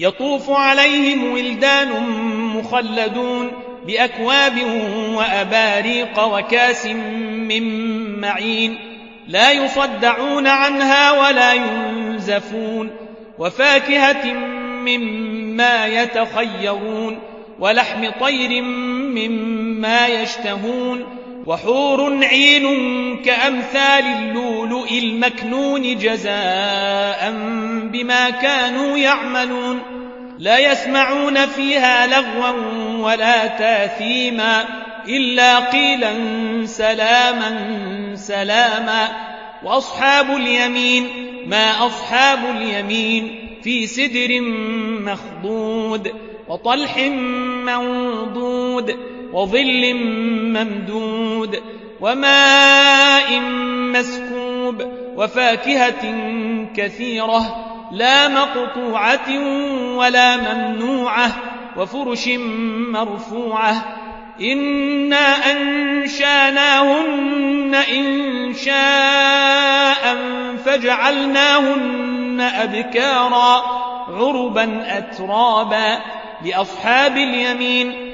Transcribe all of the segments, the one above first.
يطوف عليهم ولدان مخلدون بأكواب وأباريق وكاس من معين لا يصدعون عنها ولا ينزفون وفاكهة مما يتخيرون ولحم طير مما يشتهون وحور عين كأمثال اللؤلؤ المكنون جزاء بما كانوا يعملون. لا يسمعون فيها لغوا ولا تاثيما إلا قيلا سلاما سلاما. وأصحاب اليمين ما أصحاب اليمين في سدر مخضود وطلح منضود. وظل ممدود وماء مسكوب وفاكهة كثيرة لا مقطوعة ولا ممنوعة وفرش مرفوعة إنا أنشأناهن إن شاء فجعلناهن أبكارا عربا أترابا لأصحاب اليمين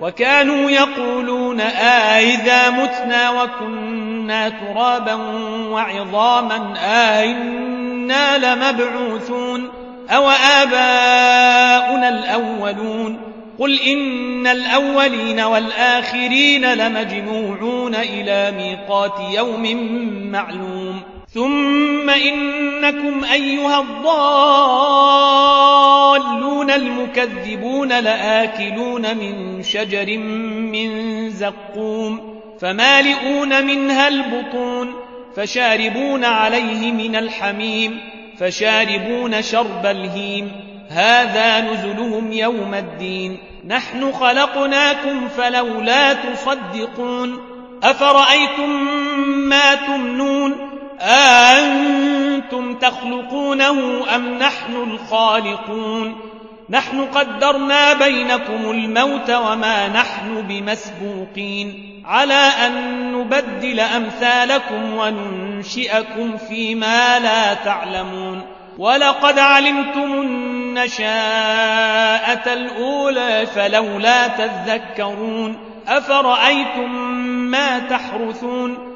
وكانوا يقولون آئذا متنا وكنا ترابا وعظاما آئنا لمبعوثون. أو آباؤنا الأولون. قل إن الأولين والآخرين لمجموعون إلى ميقات يوم معلوم. ثم إنكم أيها الضالون المكذبون لآكلون من شجر من زقوم فمالئون منها البطون فشاربون عليه من الحميم فشاربون شرب الهيم هذا نزلهم يوم الدين نحن خلقناكم فلولا تصدقون أفرأيتم ما تمنون أأنتم تخلقونه أم نحن الخالقون؟ نحن قدرنا بينكم الموت وما نحن بمسبوقين. على أن نبدل أمثالكم وننشئكم فيما لا تعلمون. ولقد علمتم النشاءة الأولى فلولا تذكرون. أفرأيتم ما تحرثون؟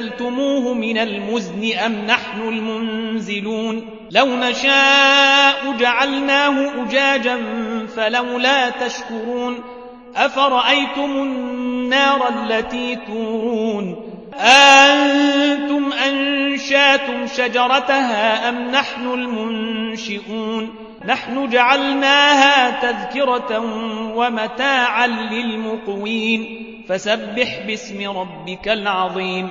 أنزلتموه من المزن أم نحن المنزلون لو نشاء جعلناه أجاجا فلولا تشكرون أفرأيتم النار التي تورون أأنتم أنشاتم شجرتها أم نحن المنشئون نحن جعلناها تذكرة ومتاعا للمقوين فسبح باسم ربك العظيم